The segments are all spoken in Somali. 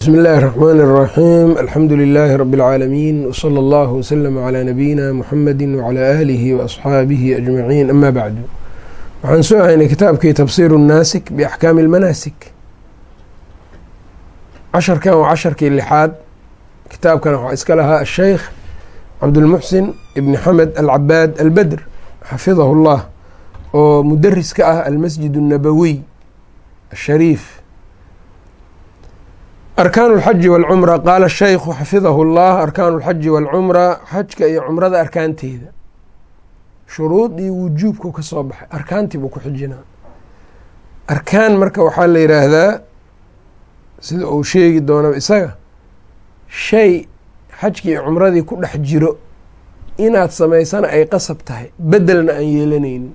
bsmi اllahi الرحmn الرaxيm alxamdu لilaahi rb اlcaalamiin wslى اllah wslm عlى nabiyina mxamedi wعlى alihi وaصxaabihi aجmaciin ama bacdu waxaan soo haynay kitaabkii tafsir الnaasik baxkaami اlmanaasik casharkan waa casharkii lixaad kitaabkan waxaa iska lahaa asheykh cabdulmuxsin ibni xamed alcabaad albedr xafidahu اllah oo mudaris ka ah almasjid الnabowiy ashariif arkaan اlxaji wاlcumra qaala shaykhu xafidahu اllah arkaanu اlxaji wاlcumra xajka iyo cumrada arkaanteeda shuruudii wujuubku ka soo baxay arkaantii buu ku xijinaa arkaan marka waxaa la yidhaahdaa sida uu sheegi doono isaga shay xajkii iyo cumradii ku dhex jiro inaad samaysana ay qasab tahay bedelna aan yeelanaynin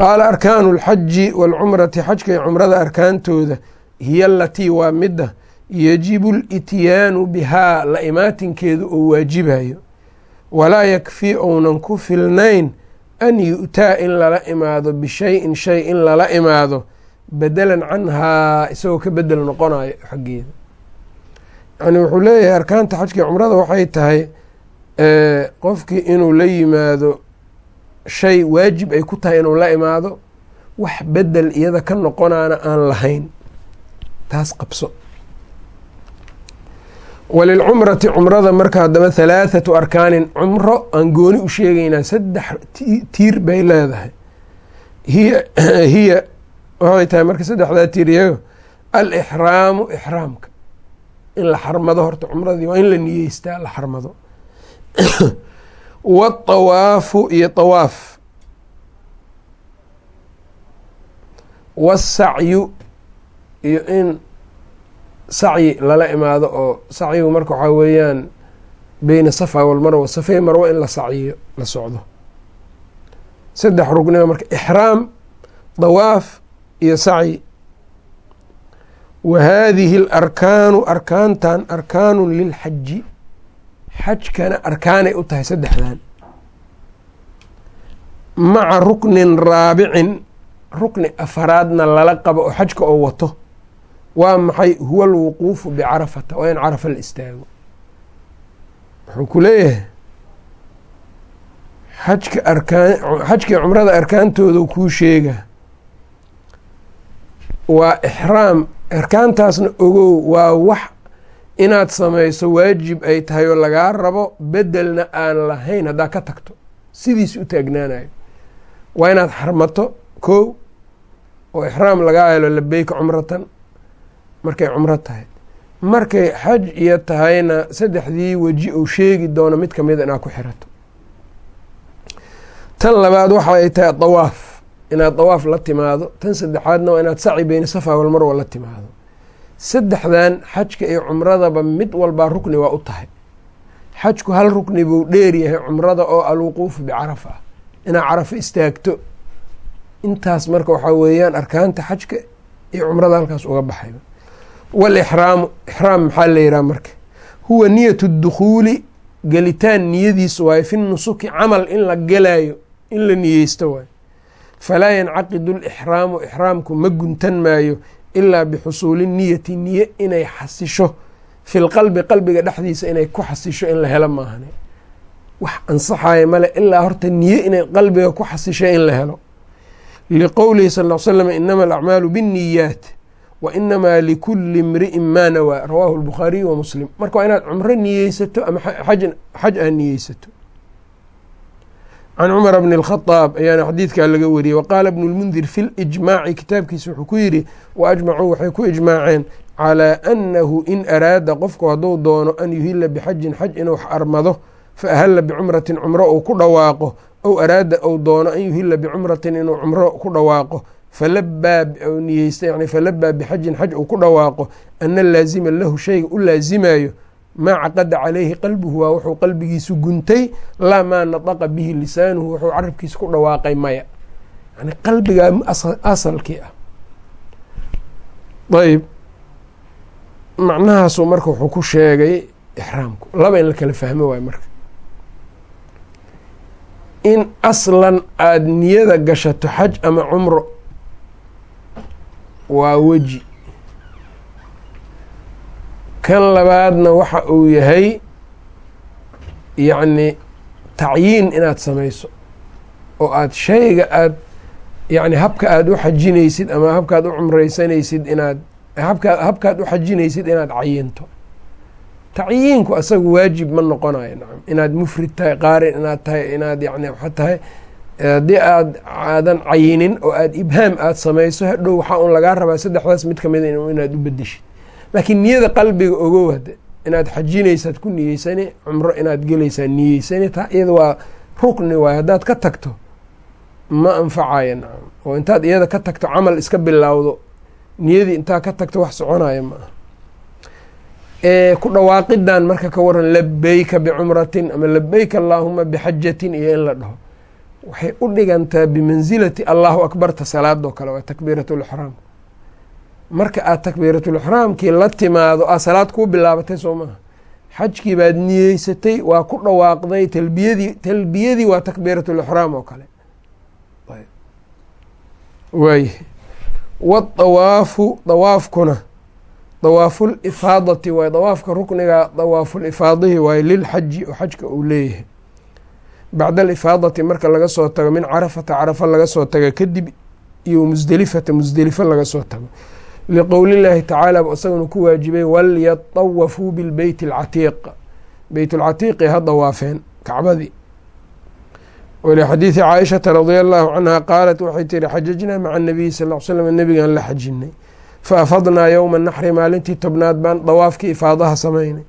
qaala arkaanu اlxaji wاlcumrati xajka iyo cumrada arkaantooda hiya alatii waa midda yajibu lityaanu bihaa la imaatinkeedu oo waajibayo walaa yakfii ounan ku filnayn an yu'taa in lala imaado bishayin shay in lala imaado bedelan canhaa isagoo ka bedel noqonayo xaggeeda. Yani wuxuu leeyahay arkaanta xajkii cumrada waxay tahay qofkii inuu la yimaado shay waajib ay ku tahay inuu la imaado wax bedel iyada ka noqonaana aan lahayn taas qabso. walilcumrati cumrada marka haddaba halaathatu arkaanin cumro aan gooni u sheegaynaa saddex tiir bay leedahay. Hiya hiya waxay tahay marka saddexdaa tiir iyago alixraamu ixraamka. In la xarmado horta cumradii waa in la niyeystaa la xarmado. Waatawaafu iyo tawaaf. Wasacyu iyo in sacyi lala imaado oo sacyigu marka waxaa weeyaan beyna safa walmarwa safey marwo in la sacyiyo la socdo. Saddex rugniba marka ixraam dawaaf iyo sacyi. Wa haadihi alarkaanu arkaantan arkaanun lilxaji xajkana arkaanay u tahay saddexdan. Maca ruknin raabicin rukni afaraadna lala qabo oo xajka oo wato waa maxay huwa alwuquufu bicarafata waa in carafa la istaago. Wuxuu ku leeyahay? Xajka arkaan xajkii cumrada arkaantooda kuu sheega. Waa ixraam arkaantaasna ogow waa wax inaad samayso waajib ay tahay oo lagaa rabo bedelna aan lahayn haddaa ka tagto. Sidiis u taagnaanayo. Waa inaad xarmato kow oo ixraam lagaa helo labeyka cumratan markay cumro tahay. Markay xaj iyo tahayna saddexdii weji uu sheegi doono mid kamida inaad ku xirato. Tan labaad waxa ay tahay dawaaf inaad dawaaf la timaado tan saddexaadna waa inaad saci beyna safa walmarwa la timaado. Saddexdan xajka iyo cumradaba mid walbaa rukni waa u tahay. Xajku hal rukni buu dheer yahay cumrada oo alwuquufu bicarafa ah. Inaad carafo istaagto. Intaas marka waxaa weeyaan arkaanta xajka iyo cumrada halkaas uga baxay walixraamu ixraam maxaa la yihaha marka huwa niyatu dukhuuli gelitaan niyadiisu waayo fi nusuki camal in la gelayo in la niyeysto waayo falaa yancaqidu lixraamu ixraamku ma guntan maayo ilaa bixusuuli niyati niye inay xasisho fi lqalbi qalbiga dhexdiisa inay ku xasisho in la helo maahane wax ansaxayo male ilaa horta niye inay qalbiga ku xasisho in la helo liqowlihi sal l slam inama alacmaalu binniyaat wa inamaa likuli imri'in maa nawaa rawaahu lbukhaariyu wa muslim marka waa inaad cumro niyeysato ama xaj aad niyeysato can cumar bni اlkhadaab ayaana xadiidkaa laga wariyey waqaala bnu lmundir fi lijmaaci kitaabkiisa wuxuu ku yidhi wa ajmacuu waxay ku ijmaaceen calaa annahu in araada qofku hadduu doono an yuhila bixajin xaj inuu armado fa ahalla bicumratin cumro uu ku dhawaaqo ow araada ou doono an yuhila bicumratin inuu cumro ku dhawaaqo falabaa niyeysta yani falabaa bixajin xaj uu ku dhawaaqo ana laazima lahu shayga u laazimayo maa caqada calayhi qalbuhu waa wuxuu qalbigiisu guntay laa maa nataqa bihi lisaanuhu wuxuu carabkiisa ku dhawaaqay maya yani qalbigaa asalkii ah ayb macnahaasuu marka wuxuu ku sheegay ixraamku laba in la kala fahmo waayo marka in aslan aada niyada gashato xaj ama cumro waa weji. Kan labaadna waxa uu yahay yacni tacyiin inaad samayso oo aad shayga aad yacni habka aada u xajinaysid ama habkaad u cumraysanaysid inaad habkaa habkaad u xajinaysid inaad cayinto tacyiinku asaga waajib ma noqonayo nacam inaad mufrid tahay qaarin inaad tahay inaad yani waxa tahay haddii aad aadan cayinin oo aad ibhaam aada samayso hadhow waxaa un lagaa rabaa saddexdaas mid kamida inaad u bedeshid laakiin niyada qalbiga ogow hade inaad xajinaysaad ku niyeysani cumro inaad gelaysaa niyeysani taa iyada waa rukni waay haddaad ka tagto ma anfacaya nacam oo intaad iyada ka tagto camal iska bilowdo. Niyadii intaa ka tagto wax soconaya ma aha. Ku dhawaaqidan marka ka waran labeyka bicumratin ama labeyka allaahuma bixajatin iyo in la dhaho waxay u dhigantaa bimansilati allahu akbarta salaadoo kale waa takbiiratulixraam marka aad takbiiratulixraamkii la timaado aa salaad kuu bilaabatay soo maaha xajkii baad niyeysatay waa ku dhawaaqday talbiyadii talbiyadii waa takbiiratulixraam oo kale. Waay wadawaafu dawaafkuna dawaaful ifaadati waay dawaafka rukniga dawaaful ifaadihi waaye lilxaji oo xajka uu leeyahay bacda alifaadati marka laga soo tago min carafata carafa laga soo taga kadib iyo musdelifata musdelifo laga soo tago liqowli llaahi tacaala isaguna ku waajibay walyatawafuu bilbeyti alcatiiq beyt lcatiiqi ha dawaafeen kacbadii walixadiidi caaishata radia allahu canha qaalat waxay tiri xajajnaa maca anabiyi sal l slam nebigaan la xajinay fa afadnaa yowma naxri maalintii tobnaad baan dawaafkii ifaadaha samaynay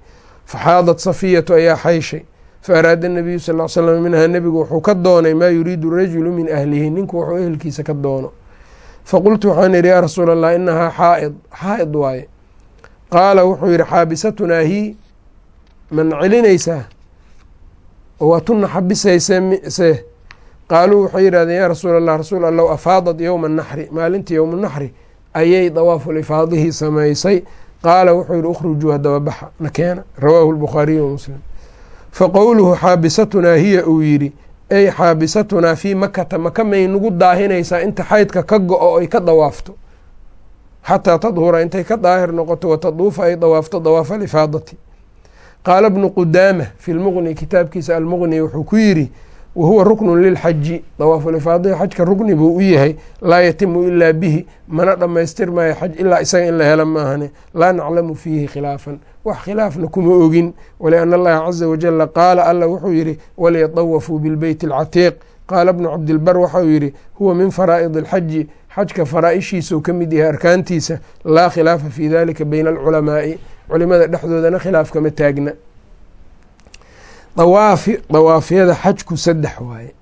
faxaadat safiyatu ayaa xayshay fa araada nabiyu sal l slam minhaa nebigu wuxuu ka doonay maa yuriidu rajulu min ahlihi ninku wuxuu ehelkiisa ka doono faqultu waxaan idhi yaa rasuul allah inahaa xaaid xaa-id waaye qaala wuxuu yihi xaabisatunaa hi mana celinaysaa oo waa tuna xabisayse se qaaluu waxay yidhahdeen yaa rasuul allah rasuul allow afaadat yowma naxri maalintii yowma naxri ayay dawaaful ifaadihii samaysay qaala wuxuu yihi ukhrujuu haddaba baxa na keena rawaahu lbukhaariyu wa muslim fa qowluhu xaabisatunaa hiya uu yidhi ey xaabisatunaa fii makata maka may nagu daahinaysaa inta xaydka ka go-o ay ka dawaafto. Xataa tadhura intay ka daahir noqoto wataduufa ay dawaafto dawaafa alifaadati qaala bnu qudaama fi lmuqni kitaabkiisa almuqni wuxuu ku yidhi wahuwa ruknun lilxaji dawaafulifaadihi xajka rukni buu u yahay laa yatimu ilaa bihi mana dhammaystirmayo xaj ilaa isaga in la helo maahane laa naclamu fiihi khilaafan wax khilaafna kuma ogin waliana allaha caza wajala qaala alla wuxuu yidhi waliyatawafuu bilbeyti alcatiiq qaala bnu cabdilbar waxau yidhi huwa min faraa'id alxaji xajka faraa-ishiisuu ka mid yahay arkaantiisa laa khilaafa fii dalika bayna alculamaa'i culimada dhexdoodana khilaaf kama taagna dawaafi dawaafyada xajku saddex waaye.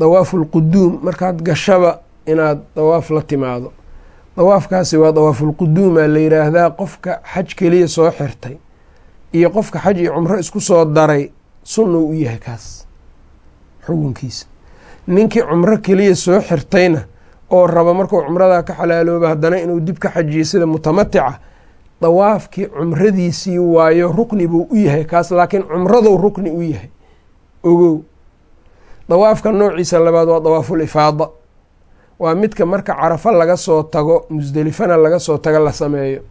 Dawaafu lquduum markaad gashaba inaad dawaaf la timaado. Dawaafkaasi waa dawaafulquduumaa la yiraahdaa qofka xaj keliya soo xirtay iyo qofka xaj iyo cumro isku soo daray sunna u yahay kaas xukunkiisa. Ninkii cumro keliya soo xirtayna oo raba markuu cumradaa ka xalaalooba haddana inuu dib ka xajiyo sida mutamatica dawaafkii cumradiisii waayo rukni buu u yahay kaas laakiin cumradou rukni u yahay. Ogow. Dawaafka noociisa labaad waa dawaaful ifaada. Waa midka marka carafo laga soo tago musdelifana laga soo tago la sameeyo.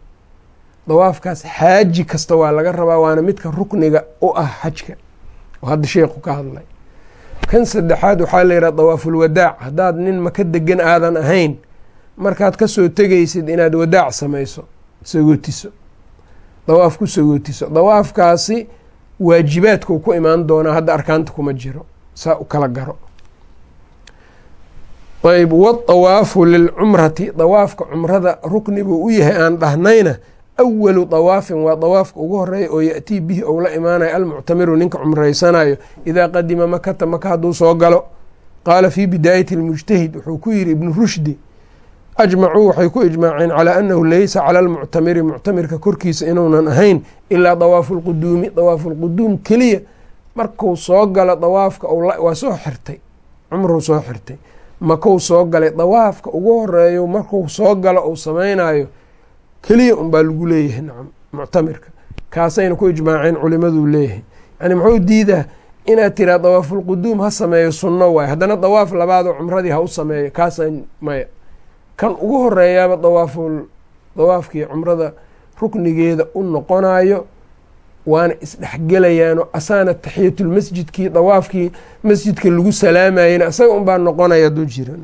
Dawaafkaas xaaji kasta waa laga rabaa waana midka rukniga u ah xajka. Oo hadda sheekhu ka hadlay. Kan saddexaad waxaa la yidhaha dawaaful haddaad nin maka degan aadan ahayn markaad ka soo tegaysid inaad wadaac samayso sagootiso dawaaf ku sagootiso dawaafkaasi waajibaadkuu ku imaan doonaa hadda arkaanta kuma jiro saa u kala garo. Ayb wadawaafu lilcumrati dawaafka cumrada rukni buu u yahay aan dhahnayna awalu dawaafin waa dawaafka ugu horreeya oo yatii bihi ou la imaanayo almuctamiru ninka cumraysanayo idaa qadima makata maka hadduu soo galo. Qaala fii bidaayati lmujtahid wuxuu ku yidhi ibnu rushdi ajmacuu waxay ku ijmaaceen calaa annahu laysa cala almuctamiri muctamirka korkiisa inuunan ahayn ilaa dawaafu lquduumi dawaafu lquduum keliya marku soo galo dawaafka waa soo xirtay. Cumruu soo xirtay. Makou soo galay? Dawaafka ugu horeeyo markuu soo galo uu samaynayo keliya unbaa lagu leeyahay nacam muctamirka. Kaasayna ku ijmaaceen culimaduu leeyahay. Yani muxuu diidaa inaad tiraa dawaafulquduum ha sameeyo sunno waaye haddana dawaaf labaadoo cumradii ha u sameeyo kaasa maya kan ugu horeeyaaba dawaaful dawaafkii cumrada ruknigeeda u noqonayo waana isdhexgelayaano asaana taxiyatulmasjidkii dawaafkii masjidka lagu salaamayena isaga unbaa noqonaya hadduu jira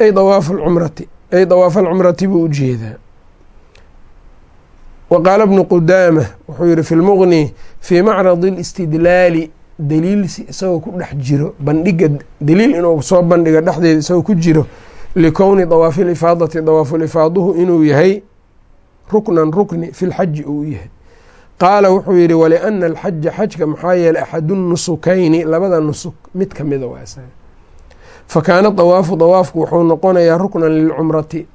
ay dawaaf alcumrati ay dawaaf alcumrati buu u jeedaa wa qaala bnu qudaama wuxuu yihi fi lmuqni fii macradi alistidlaali daliilsi isagoo ku dhex jiro bandhiga daliil inuu soo bandhiga dhexdeeda isagoo ku jiro likowni dawaafi lifaadati dawaafuulifaaduhu inuu yahay ruknan rukni fi lxaji uu yahay qaala wuxuu yihi waliana alxaja xajka maxaa yeeley axadu nusukayni labada nusuk mid kamida waa isaga fakaana dawaafu dawaafku wuxuu noqonayaa ruknan lilcumrati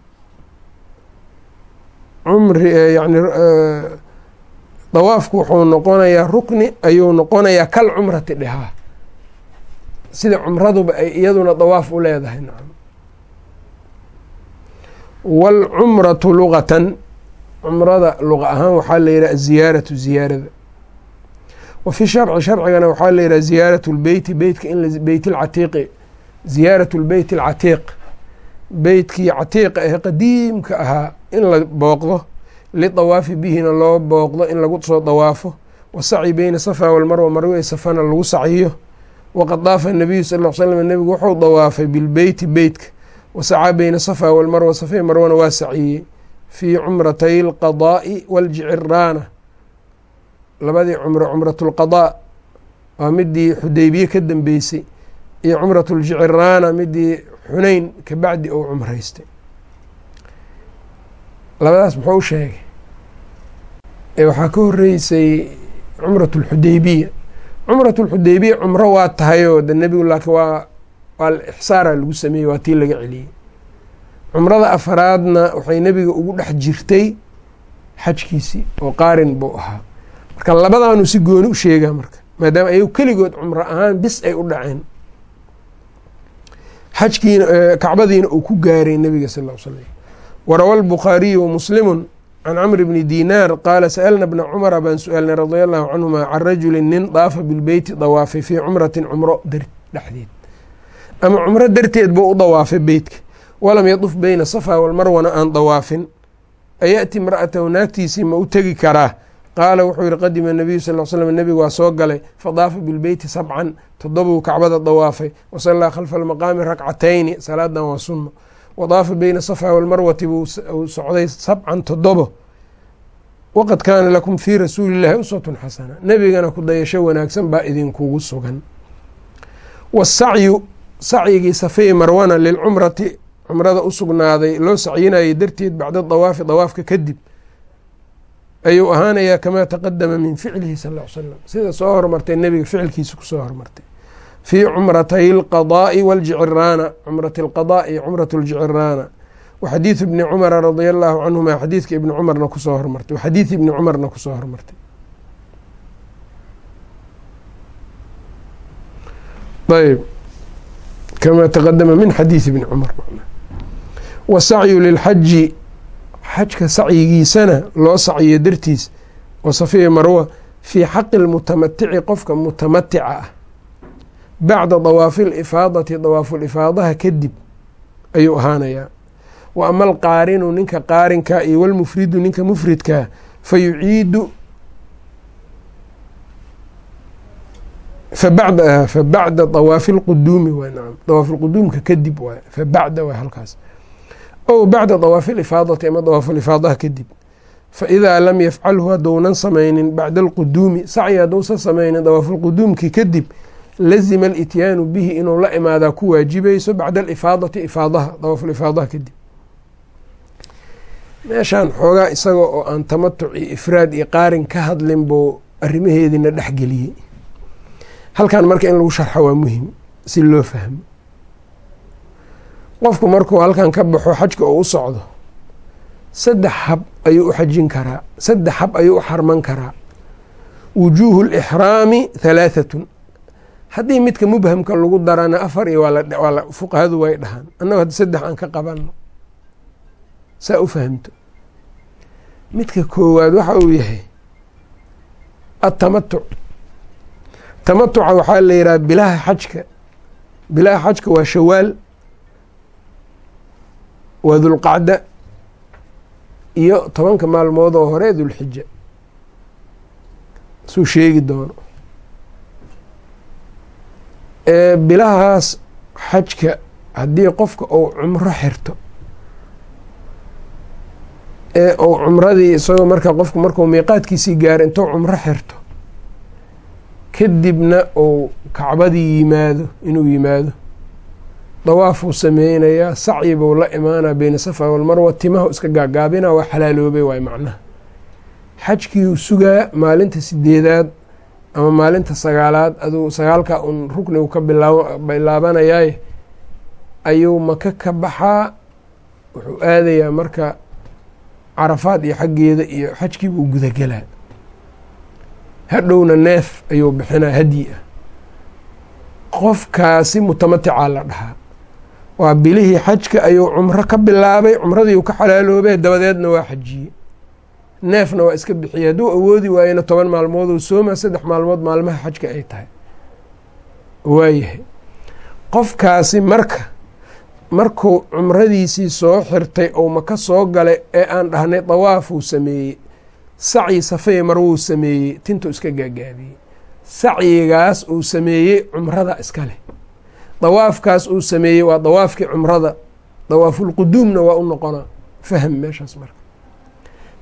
cumri yani dawaafku wuxuu noqonayaa rukni ayuu noqonayaa kal cumrati dhehaa sida cumraduba ay iyaduna dawaaf u leedahay nacam waalcumratu lugatan cumrada luqa ahaan waxaa la yidhaha ziyaaratu ziyaarada wa fi sharci sharcigana waxaa la yidhaha ziyaaratu lbeyti beytka in beyt lcatiiqi ziyaaratu lbeyt alcatiiq beytkii catiiqa ee qadiimka ahaa in la booqdo lidawaafi bihina loo booqdo in lagu soo dawaafo wasacyi beyna safa walmarwa marwe safana lagu sacyiyo waqad daafa nabiyu sal l slam nebigu wuxuu dawaafay bilbeyti beytka wasacaa beyna safa walmarwa safay marwana waa saciyey fii cumratay alqadaa'i waljiciraana labadii cumro cumratu lqadaa waa midii xudeybiye ka dambeysay iyo cumratu ljiciraana midii xuneyn kabacdi ou cumraystay labadaas muxuu u sheegay ee waxaa ka horeysay cumrat lxudeybiya cumrat lxudeybiya cumro waa tahayoo de nebigu laakiin waa ixsaara lagu sameeyey waa tii laga celiyey. Cumrada afaraadna waxay nebiga ugu dhex jirtay xajkiisii oo qaarin buu ahaa. Marka labadaanu si gooni u sheegaa marka maadaama ayagu keligood cumro ahaan bis ay u dhaceen. Xajkiina kacbadiina uu ku gaaray nebiga sal l slam warawa albukhaariyu wamuslimu can camri bni dinaar qaala sa'alna bna cumara baan su'aalnay radia allahu canhuma can rajulin nin daafa bilbeyti dawaafay fii cumratin cumro dhexdeed ama cumro darteed buu u dawaafay beytka. Walam yaduf beyna safa walmarwana aan dawaafin. Ayaأti imra'atahu naagtiisii ma u tegi karaa? Qaala wuxuu yihi qadima nabiyu sal slam nebigu waa soo galay fadaafa bilbeyti sabcan. Toddobuu kacbada dawaafay. Wasallaa khalfa almaqaami rakcatayni salaadan waa sunno. Wadaafa beyna safa walmarwati buu socday sabcan toddobo. Waqad kaana lakum fii rasuuli illahi uswatun xasana. Nebigana ku dayasho wanaagsan baa idinkugu sugan sacyigii safey marwana lilcumrati cumrada u sugnaaday loo sacyinayay darteed bacda dawaafi dawaafka kadib ayuu ahaanayaa kamaa taqadama min ficlihi sal l slam sida soo hormartay nebiga ficilkiisa ku soo hormartay. Fii cumratay alqadaa'i waljiciraana cumrati alqadaa iyo cumrat ljiciraana wa xadiidu ibni cumara radia allahu canhuma xadiidka ibni cumarna ku soo hormartay. Xadiid ibni cumarna ku soo hormartay. Ayb kamaa taqadama min xadiid ibni cumar wasacyu lilxaji xajka sacyigiisana loo sacyiyo dartiis oo safiya marwa fii xaqi lmutamatici qofka mutamatica ah bacda dawaafi lifaadati dawaafulifaadaha kadib ayuu ahaanayaa wa ama alqaarinu ninka qaarinka iyo walmufridu ninka mufridkaa fa yuciidu fabada fa bacda dawaafi lquduumi waay nacam dawaafi lquduumka kadib waay fa bacda waay halkaas ow bacda dawaafi lifaadati ama dawaafulifaadaha kadib fa idaa lam yafcalhu haddounan samaynin bacda alquduumi sacyi haddousan samaynin dawaafulquduumkii kadib lazima alityaanu bihi inuu la imaadaa ku waajibayso bacda alifaadati ifaadaha dawaafulifaadaha kadib meeshaan xoogaa isaga oo aan tamatuc iyo ifraad iyo qaarin ka hadlin buu arrimaheediina dhexgeliyey halkan marka in lagu sharxo waa muhiim si loo fahmo. Qofku markuu halkan ka baxo xajka oo u socdo saddex hab ayuu u xajin karaa saddex hab ayuu u xarman karaa. Wujuuhu lixraami halaahatun haddii midka mubhamka lagu darana afar iyo waa fuqahadu way dhahaan. Annago haddi saddex aan ka qabano saa u fahamto. Midka koowaad waxa uu yahay atamatuc tamatuca waxaa la yidhaha bilaha xajka. Bilaha xajka waa shawaal waa dulqacda iyo tobanka maalmood oo hore dulxija suu sheegi doono. Bilahaas xajka haddii qofka uu cumro xirto ee uu cumradii isagoo marka qofku markuu miiqaadkiisii gaaro intuu cumro xirto kadibna uu kacbadii yimaado inuu yimaado dawaafuu sameynayaa sacyi buu la imaanaa beyna safa walmarwa timahu iska gaagaabina waa xalaaloobay waay macnaha. Xajkiiuu sugaa maalinta sideedaad ama maalinta sagaalaad aduu sagaalka un ruknigu ka bilaabanayaaye ayuu maka ka baxaa wuxuu aadayaa marka carafaad iyo xaggeeda iyo xajkiibuu gudagelaa hadhowna neef ayuu bixinaa hadyi ah. Qofkaasi mutamaticaa la dhahaa. Waa bilihii xajka ayuu cumro ka bilaabay cumradiiu ka xalaaloobay dabadeedna waa xajiyey. Neefna waa iska bixiyey. Hadduu awoodi waayena toban maalmooduu sooma saddex maalmood maalmaha xajka ay tahay. Waayahay qofkaasi marka markuu cumradiisii soo xirtay ou maka soo galay ee aan dhahnay dawaafuu sameeyey sacyi safey mar wuu sameeyey tintuu iska gaagaabiyey sacyigaas uu sameeyey cumrada iska leh. Dawaafkaas uu sameeyey waa dawaafkii cumrada. Dawaafulquduumna waa u noqonaa fahm meeshaas marka.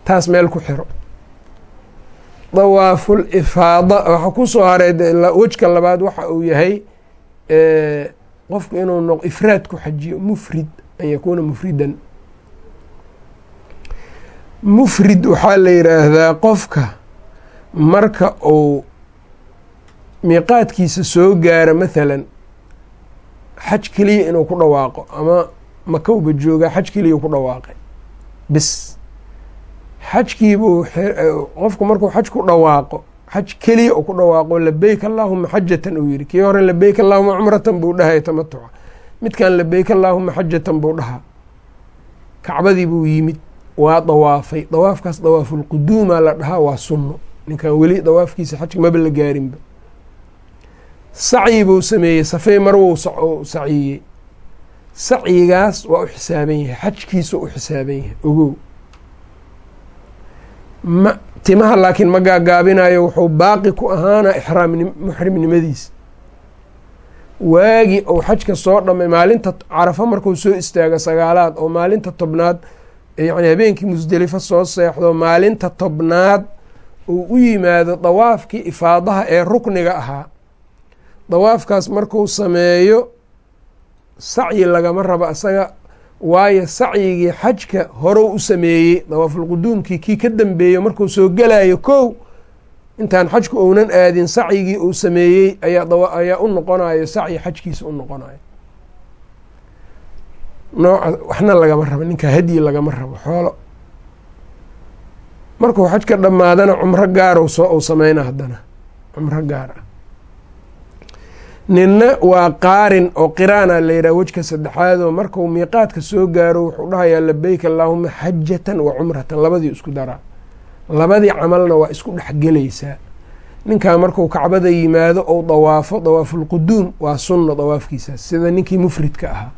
Taas meel ku xiro. Dawaaful ifaada waxaa ku soo haray wejka labaad waxa uu yahay qofku inuu ifraad ku xajiyo mufrid an yakuuna mufridan mufrid waxaa la yidhaahdaa qofka marka uu miiqaadkiisa soo gaaro mathalan xaj keliya inuu ku dhawaaqo ama makowba joogaa xaj keliya ku dhawaaqay. Bis xajkiibuu qofku markuu xaj ku dhawaaqo xaj keliya uu ku dhawaaqo labeyk allaahuma xajatan uu yihi kii hore labeyk allaahuma cumratan buu dhahaya tamatuca midkan labeyk allaahuma xajatan buu dhahaa. Kacbadii buu yimid waa dawaafay. Dawaafkaas dawaafulquduuma la dhahaa waa sunno. Ninkan weli dawaafkiisa xajka maba la gaarinba. Sacyi buu sameeyey safey marwou saciyey sacyigaas waa u xisaaban yahay xajkiisa u xisaaban yahay. Ogow. Ma timaha laakiin ma gaagaabinayo wuxuu baaqi ku ahaana ixraam muxrimnimadiisa waagi ou xajka soo dhamay maalinta carafo markuu soo istaago sagaalaad oo maalinta tobnaad yacni habeenkii musdelifo soo seexdo maalinta tobnaad uu u yimaado dawaafkii ifaadaha ee rukniga ahaa. Dawaafkaas markuu sameeyo sacyi lagama rabo isaga waayo sacyigii xajka horow u sameeyey dawaafulquduumkii kii ka dambeeyo markuu soo gelayo kow intaan xajku ounan aadin sacyigii uu sameeyey ayaa u noqonayo sacyi xajkiisa u noqonayo nooca waxna lagama rabo ninka hadyi lagama rabo xoolo. Markuu xaj ka dhammaadana cumro gaar soo uu sameyna haddana cumro gaar ah. Ninna waa qaarin oo qiraana la yidhaha wejka saddexaadoo markuu miiqaadka soo gaaro wuxuu dhahayaa labeyk allaahuma xajatan wa cumratan labadii isku daraa labadii camalna waa isku dhexgelaysaa ninkaa markuu kacbada yimaado ou dawaafo dawaafulquduum waa sunna dawaafkiisaas sida ninkii mufridka ahaa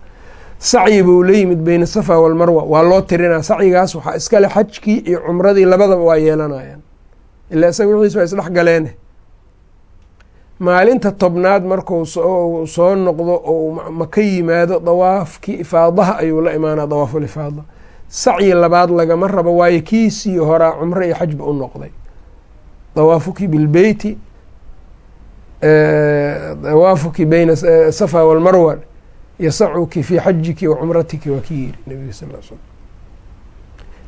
sacyi buu la yimid beyna safa walmarwa waa loo tirinaa sacyigaas waxaa iskale xajkii iyo cumradii labadaba waa yeelanayaan. Ilaa isaga wixiis waa isdhex galeene maalinta tobnaad marku soo noqdo oo maka yimaado dawaafkii ifaadaha ayuu la imaanaa dawaaful ifaada. Sacyi labaad lagama rabo waayo kiisii horaa cumro iyo xajba u noqday. Dawaafuki bilbeyti dawaafuki beyna safa walmarwa yasacuki fii xajiki wa cumratiki waa kii yiri nabiga sal l slm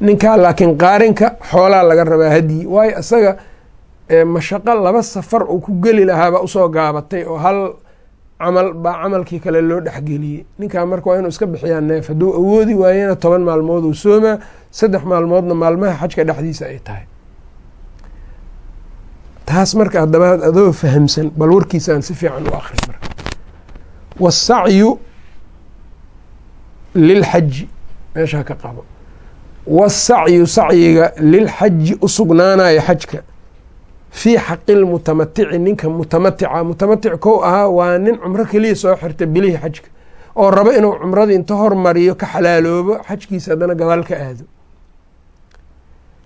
ninkaa laakiin qaarinka xoolaa laga rabaa hadyi waayo isaga mashaqo laba safar uu ku geli lahaabaa u soo gaabatay oo hal camal baa camalkii kale loo dhexgeliyey ninkaa marka waa inuu iska bixiyaa neef hadduu awoodi waayena toban maalmood uu soomaa saddex maalmoodna maalmaha xajka dhexdiisa ay tahay. Taas marka haddaba adoo fahamsan bal warkiisaan si fiican u akri marka. Wasacyu lilxaji meeshaa ka qabo. wasacyu sacyiga lilxaji u sugnaanayo xajka. fii xaqi lmutamatici ninka mutamatica mutamatic kow ahaa waa nin cumro keliya soo xirta bilihii xajka. oo rabo inuu cumradii inta hormariyo ka xalaaloobo xajkiisa haddana gadaal ka aado.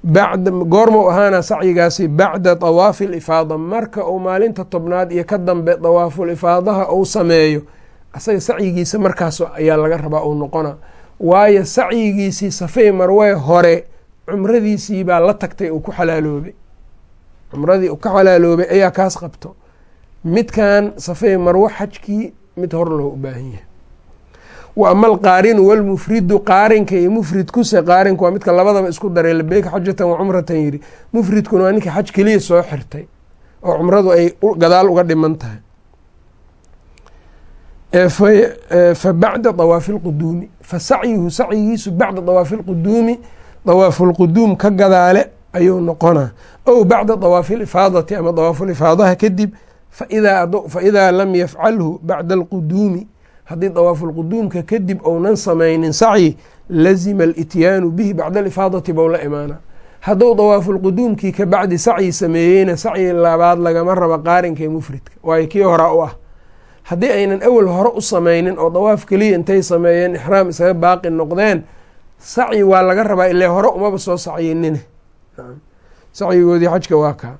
bacda goormau ahaana sacyigaasi bacda dawaafi lifaada marka uu maalinta tobnaad iyo ka dambe dawaaful ifaadaha uu sameeyo asaga sacyigiisa markaas ayaa laga rabaa uu noqona. Waayo sacyigiisii safey marwee hore cumradiisii baa la tagtay uu ku xalaaloobay. Cumradii uu ka xalaaloobay ayaa kaas qabto. Midkan safey marwo xajkii mid hor loo u baahan yahay. Wa ama alqaarinu walmufridu qaarinka iyo mufridkuse qaarinku waa midka labadaba isku daray labeyka xajatan wa cumratan yidhi. Mufridkuna waa ninka xaj keliya soo xirtay oo cumradu ay gadaal uga dhiman tahay fa bacda dawaafi lquduumi fa sacyuhu sacyigiisu bacda dawaafi lquduumi dawaafulquduum ka gadaale ayuu noqonaa. Ow bacda dawaafi lifaadati ama dawaafulifaadaha kadib fa idaa lam yafcalhu bacda alquduumi haddii dawaafulquduumka kadib ounan samaynin sacyi lazima alityaanu bihi bacda alifaadati bou la imaana hadduu dawaafulquduumkii ka bacdi sacyi sameeyeyna sacyi labaad lagama raba qaarinka ee mufridka waayo kii horaa u ah haddii aynan awel hore u samaynin oo dawaaf keliya intay sameeyeen ixraam isaga baaqi noqdeen sacyi waa laga rabaa ilaa hore umaba soo sacyinine sacyigoodii xajka waa kaa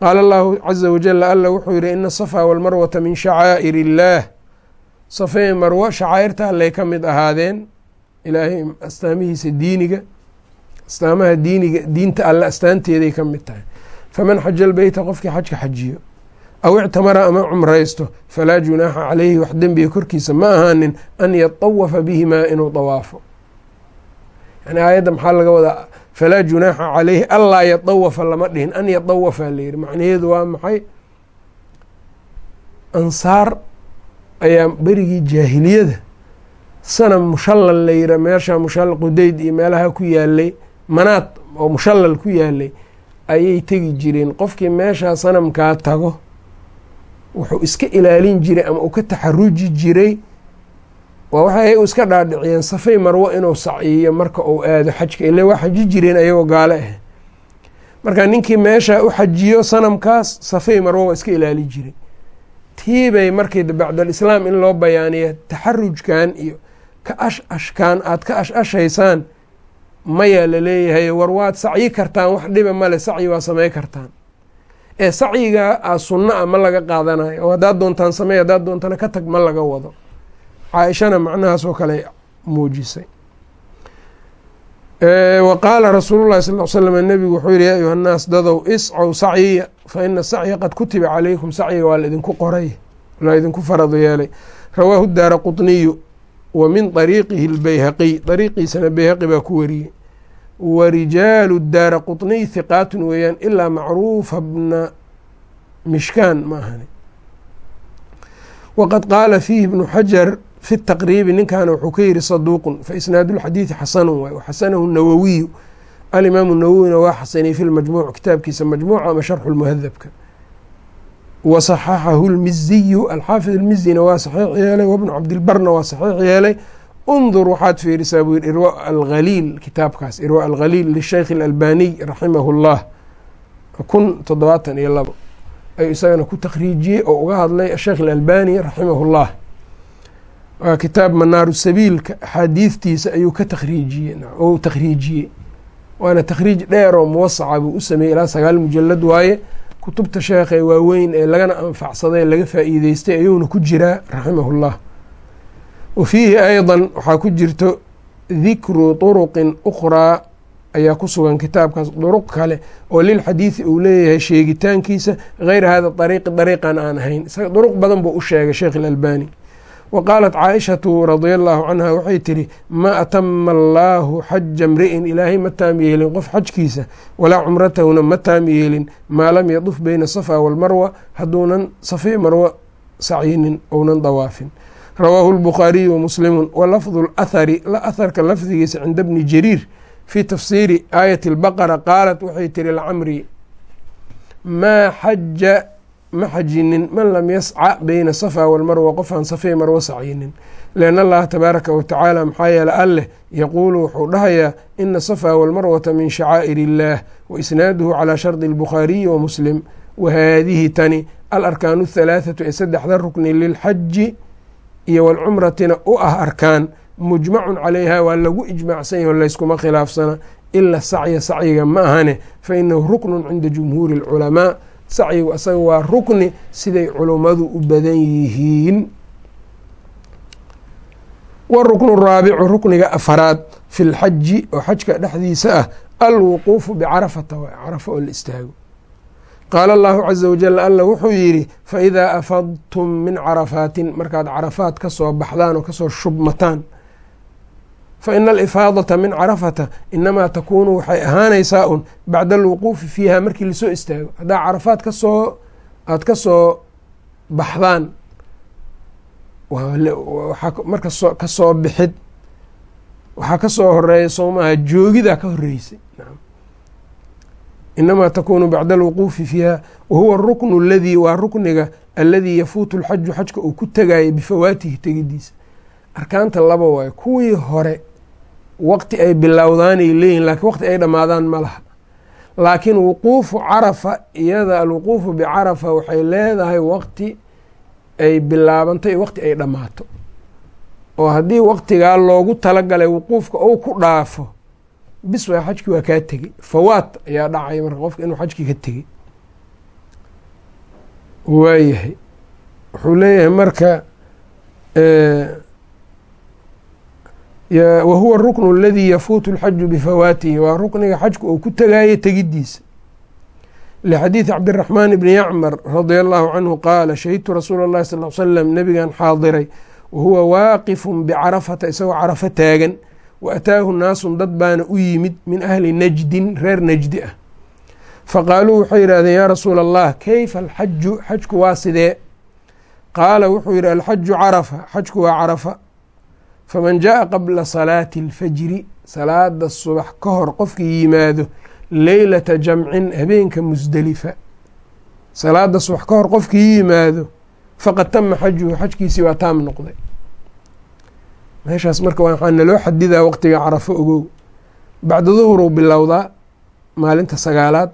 qaala allahu caza wajala alla wuxuu yihi ina asafaa walmarwata min shacaa'ir illaah safey marwo shacaa'irta allay ka mid ahaadeen ilaahay astaamihiisa diiniga astaamaha diiniga diinta alle astaanteeday ka mid tahay. Faman xaja lbeyta qofkii xajka xajiyo aw ictamara ama cumraysto falaa junaaxa caleyhi wax dembiga korkiisa ma ahaanin an yatawafa bihimaa inuu dawaafo. Yani aayadda maxaa laga wadaa? Falaa junaaxa caleyhi allaa yatawafa lama dhihin. An yatawafa layihi macnaheedu waa maxay? Ansaar ayaa berigii jaahiliyada sanam mushallal layira meesha mushallal qudayd iyo meelaha ku yaalay manaad oo mushallal ku yaalay ayay tegi jireen. Qofkii meeshaa sanamkaa tago wuxuu iska ilaalin jiray ama uu ka taxaruji jiray. Waa waxay iska dhaadhiciyeen safay marwo inuu sacyiyo marka uu aado xajka ile waa xaji jireen ayagoo gaale ah. Marka ninkii meeshaa u xajiyo sanamkaas safay marwo waa iska ilaali jiray. Tiibay markii bacdalislaam in loo bayaaniya taxarujkan iyo ka ash ashkaan aada ka ash ashaysaan mayaa la leeyahay war waad sacyi kartaan wax dhiba male sacyi waa samey kartaan ee sacyiga sunno a ah ma laga qaadanayo. Oo haddaad doontaan samey haddaad doontana ka tag ma laga wado. Caaishana macnahaas oo kale muujisay. Wa qaala rasuulu llahi sal l slm nebigu wuxuu yihi ya ayuha nnaas dadow iscow sacyiya fa ina sacya qad kutiba calaykum sacyiga waa laidinku qoray la idinku farado yeelay. Rawaahu daara quطniyu wa min ariiqihi اlbayhaqiy ariiqiisana bayhaqi baa ku wariyey wa rijaalu daara quطniy hiqaatun weeyaan ilaa macruufa bna mishkaan ma ahani waqad qaala fiihi ibnu xajar fi taqriibi ninkaana wuxuu ka yihi saduuqun faisnaadu lxadiidi xasanun waay waxasanahu nawowiyu alimaamu nawowina waa xasaniyey fi lmajmuuc kitaabkiisa majmuuca ama sharxu lmuhadabka wa saxaxahu lmiziyu alxaafid almizina waa saxiix yeelay wabnu cabdilbarna waa saxiix yeelay undur waxaad fiirisaa buu yihi irwa alhaliil kitaabkaas irwa alghaliil lisheykh alalbaniy raximahu llah kun toddobaatan iyo labo ayuu isagana ku takhriijiyey oo uga hadlay asheekh alalbani raximahu llah waa kitaab manaaru sabiilka axaadiidtiisa ayuu ka takhriijiyey ou takhriijiyey waana takhriij dheer oo muwasaca buu u sameeyey ilaa sagaal mujalad waaye kutubta sheekhe waaweyn ee lagana anfacsaday laga faa'iideystay ayuuna ku jiraa raximahullah wa fiihi aydan waxaa ku jirto dikru turuqin ukhraa ayaa ku sugan kitaabkaas duruq kale oo lilxadiidi uu leeyahay sheegitaankiisa geyra hada dariiqi dariiqan aan ahayn isaga duruq badan buu u sheegay sheekh alalbani wa qaalat caaishatu radia allaahu canha waxay tidhi maa atama allaahu xaja mri'in ilaahay ma taam yeelin qof xajkiisa walaa cumratahuna ma taam yeelin maa lam yaduf beyna safa walmarwa hadduunan safii marwo sacyinin ounan dawaafin rawaahu lbukhaariyu wa muslimun. Wa lafdu lathari aharka lafdigiisa cinda bni jariir fii tafsiiri aayati albaqara qaalat waxay tihi lcamri maa xaja ma xajinin man lam yasca beyna safa walmarwa qofaan safay marwo sacyinin. Lianna allaha tabaaraka wa tacaala maxaa yeele alleh yaquulu wuxuu dhahayaa ina safa walmarwata min shacaa'ir illaah wa isnaaduhu calaa shardi albukhaariyi wa muslim. Wa haadihi tani alarkaanu athalaathatu ee saddexda rukni lilxaji iyo walcumratina u ah arkaan mujmacun calayha waa lagu ijmaacsan yahi o layskuma khilaafsana ila sacya sacyiga ma ahane fa inahu ruknun cinda jumhuuri اlculamaa sacyigu asaga waa rukni siday culummadu u badan yihiin. Waruknu raabicu rukniga afaraad fi lxaji oo xajka dhexdiisa ah alwuquufu bicarafata carafa oo la istaago qaala allahu caza wajal alla wuxuu yidhi faidaa afadtum min carafaatin markaad carafaat ka soo baxdaan oo ka soo shubmataan fa ina alifaadata min carafata inamaa takuunu waxay ahaanaysaa un bacda alwuquufi fiiha markii la soo istaago haddaa carafaad ka soo aada ka soo baxdaan marka ka soo bixid waxaa ka soo horreeya soomaha joogidaa ka horeysay inamaa takunu bacda alwuquufi fiiha wahuwa aruknu aladii waa rukniga aladii yafuutu lxaju xajka uu ku tegaya bifawaatihi tegidiisa arkaanta laba waayo kuwii hore waqti ay bilowdaanay leeyihiin laakiin waqti ay dhammaadaan ma laha laakiin wuquufu carafa iyada alwuquufu bicarafa waxay leedahay waqti ay bilaabantay iyo waqti ay dhammaato oo haddii waqtigaa loogu talagalay wuquufka ou ku dhaafo bis waa xajkii waa kaa tegey. Fawaat ayaa dhacaya marka qofka inuu xajkii ka tegey. Waayahay wuxuu leeyahay marka wahuwa aruknu aladii yafuutu اlxaju bifawaatihi. Waa rukniga xajku uu ku tegaayo tegidiisa. Lxadiidi cabdiraxmaan bni yacmar radia allahu canhu qaala shahidtu rasuula اllahi sal l slam nabigan xaadiray wahuwa waaqifun bicarafata isagoo carafo taagan wa ataahu naasun dad baana u yimid min ahli najdin reer najdi ah faqaaluu waxay yidhahdeen yaa rasuula allah keyfa alxaju xajku waa sidee qaala wuxuu yidhi alxaju carafa xajku waa carafa faman jaءa qabla salaati اlfajri salaada subax ka hor qofkii yimaado leylata jamcin habeenka musdelifa salaada subax ka hor qofkii yimaado faqad tama xajuhu xajkiisii waa taam noqday meeshaas marka waxaa naloo xadidaa waqtiga carafo ogow. Bacda duhuruu bilowdaa maalinta sagaalaad.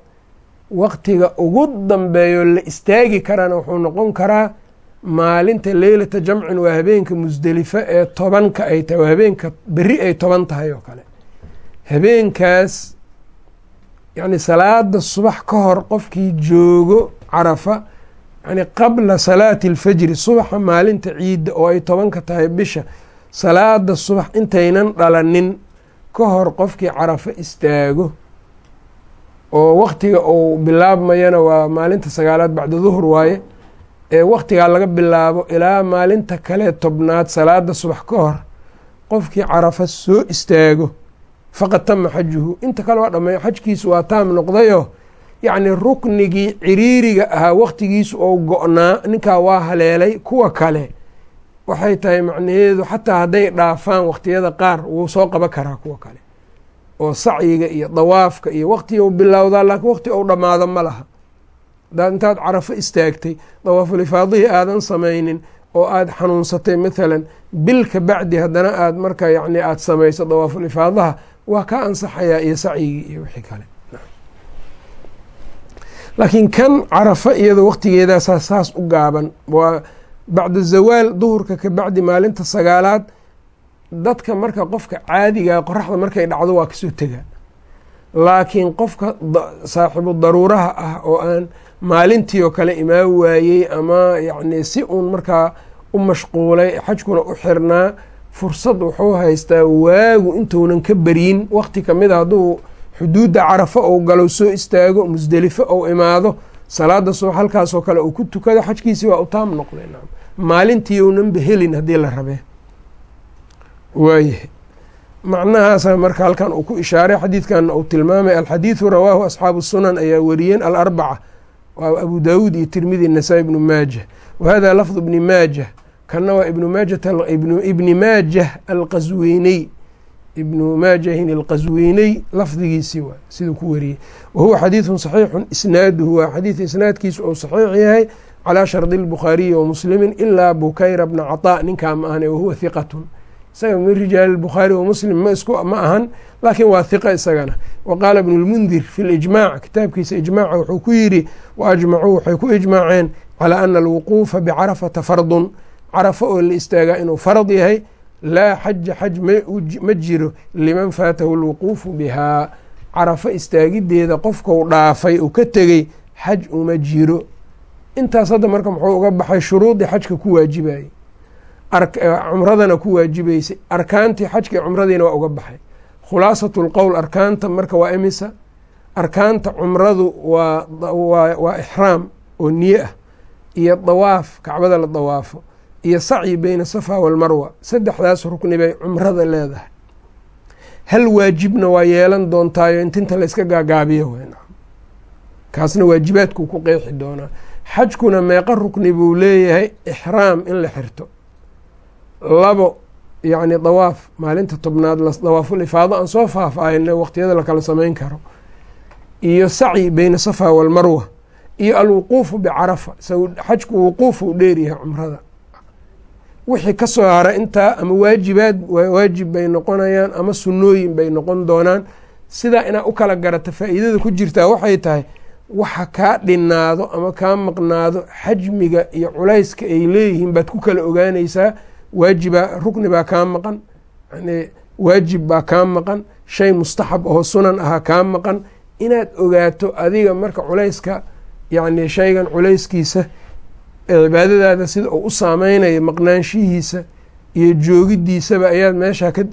Waqtiga ugu dambeeyo la istaagi karana wuxuu noqon karaa maalinta leylata jamcin waa habeenka musdelifa ee tobanka ay tahay waa habeenka beri ay toban tahay oo kale. Habeenkaas yacni salaada subax ka hor qofkii joogo carafa yani qabla salaati alfajri subaxa maalinta ciidda oo ay tobanka tahay bisha salaada subax intaynan dhalanin ka hor qofkii carafo istaago oo waqtiga uu bilaabmayana waa maalinta sagaalaad bacda duhur waaye ee waqtigaa laga bilaabo ilaa maalinta kale tobnaad salaada subax ka hor qofkii carafo soo istaago faqad tama xajuhu inta kale waa dhamay xajkiisu waa taam noqdayoo yacni ruknigii ciriiriga ahaa waqtigiisu oo go-naa ninkaa waa haleelay kuwa kale waxay tahay macnaheedu xataa hadday dhaafaan waqtiyada qaar wuu soo qaban karaa kuwa kale. oo sacyiga iyo dawaafka iyo waqtiga u bilowdaa laakiin waqti ou dhammaado ma laha. Hadaad intaad carafo istaagtay dawaafulifaadihii aadan samaynin oo aada xanuunsatay mathalan bil ka bacdi haddana aad marka yacni aada samayso dawaafulifaadaha waa ka ansaxayaa iyo sacyigii iyo wixii kale. Laakiin kan carafo iyado waqtigeedaa saas u gaaban waa bacda zawaal duhurka ka bacdi maalinta sagaalaad dadka marka qofka caadigaa qoraxda markay dhacdo waa ka soo tegaa laakiin qofka saaxibu daruuraha ah oo aan maalintii oo kale imaa waayey ama yacni si uun markaa u mashquulay xajkuna u xirnaa fursad wuxuu haystaa waagu intuunan ka beryin waqti ka mid a hadduu xuduudda carafo ou galo soo istaago musdelifo ou imaado salaada subax halkaasoo kale uu ku tukado xajkiisii waa u taam noqday maalintii ounanba helin haddii la rabee. Waayahay macnahaasa marka halkan uu ku ishaaray xadiidkanna uu tilmaamay alxadiidu rawaahu asxaabu sunan ayaa wariyeen alarbaca waa abu daawuud iyo tirmidi nasaa-i ibnu maajah. Wa lafdu ibni maajah kana waa ibnu maajibni maajah alqaswiiniy ibnu maajahin alqaswiiniy lafdigiisii waa siduu ku wariyey. Wa huwa xadiidun saxiixun isnaaduhu waa xadiid isnaadkiisu ou saxiix yahay calaa shardi lbukhaariyi wa muslimi ilaa bukayra bna caطaa ninkaa ma ahane wahuwa hiqatun isaga min rijaali bukhaari wa muslim ma ahan laakiin waa hiqa isagana. Wa qaala ibnu lmundir fi lijmaac kitaabkiisa ijmaaca wuxuu ku yidhi wa ajmacuu waxay ku ijmaaceen calaa ana alwuquufa bicarafata fardun. Carafo oo la istaagaa inuu farad yahay laa xaja xaj ma jiro liman faatahu lwuquufu bihaa carafo istaagideeda qofkau dhaafay uu ka tegey xaj uma jiro. Intaas hadda marka muxuu uga baxay shuruudii xajka ku waajibayey cumradana ku waajibeysay arkaantii xajkii cumradiina waa uga baxay. Khulaasatu lqowl arkaanta marka waa imisa. Arkaanta cumradu waa waa ixraam oo niye ah. Iyo dawaaf kacbada la dawaafo iyo sacyi beyna safa walmarwa saddexdaas rukni bay cumrada leedahay. Hal waajibna waa yeelan doontaayo intinta la iska gaagaabiyo wen kaasna waajibaadkuu ku qeexi doonaa xajkuna meeqa rukni buu leeyahay ixraam in la xirto. Labo yacni dawaaf maalinta tobnaad dawaaful ifaado aan soo faahfaahinay waqtiyada lakala samayn karo. Iyo sacyi beyna safa walmarwa iyo alwuquufu bicarafa xajku wuquufu dheeryahay cumrada wixii ka soo hara intaa ama waajibaad waajib bay noqonayaan ama sunnooyin bay noqon doonaan. Sidaa inaad u kala garata faa'iidada ku jirtaa waxay tahay waxa kaa dhinaado ama kaa maqnaado xajmiga iyo culayska ay leeyihiin baad ku kala ogaanaysaa waajibaa rukni baa kaa maqan yani waajib baa kaa maqan shay mustaxab oo sunan ahaa kaa maqan. Inaad ogaato adiga marka culayska yacni shaygan culayskiisa cibaadadaada sida uu u saameynayo maqnaanshihiisa iyo joogidiisaba ayaad meeshaa ka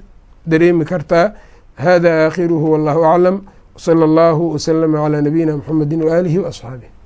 dareemi kartaa. Hada aakhiruhu wallahu aclam. Wsala allahu waslama calaa nabiyina mxamedi waaalihi waasxaabih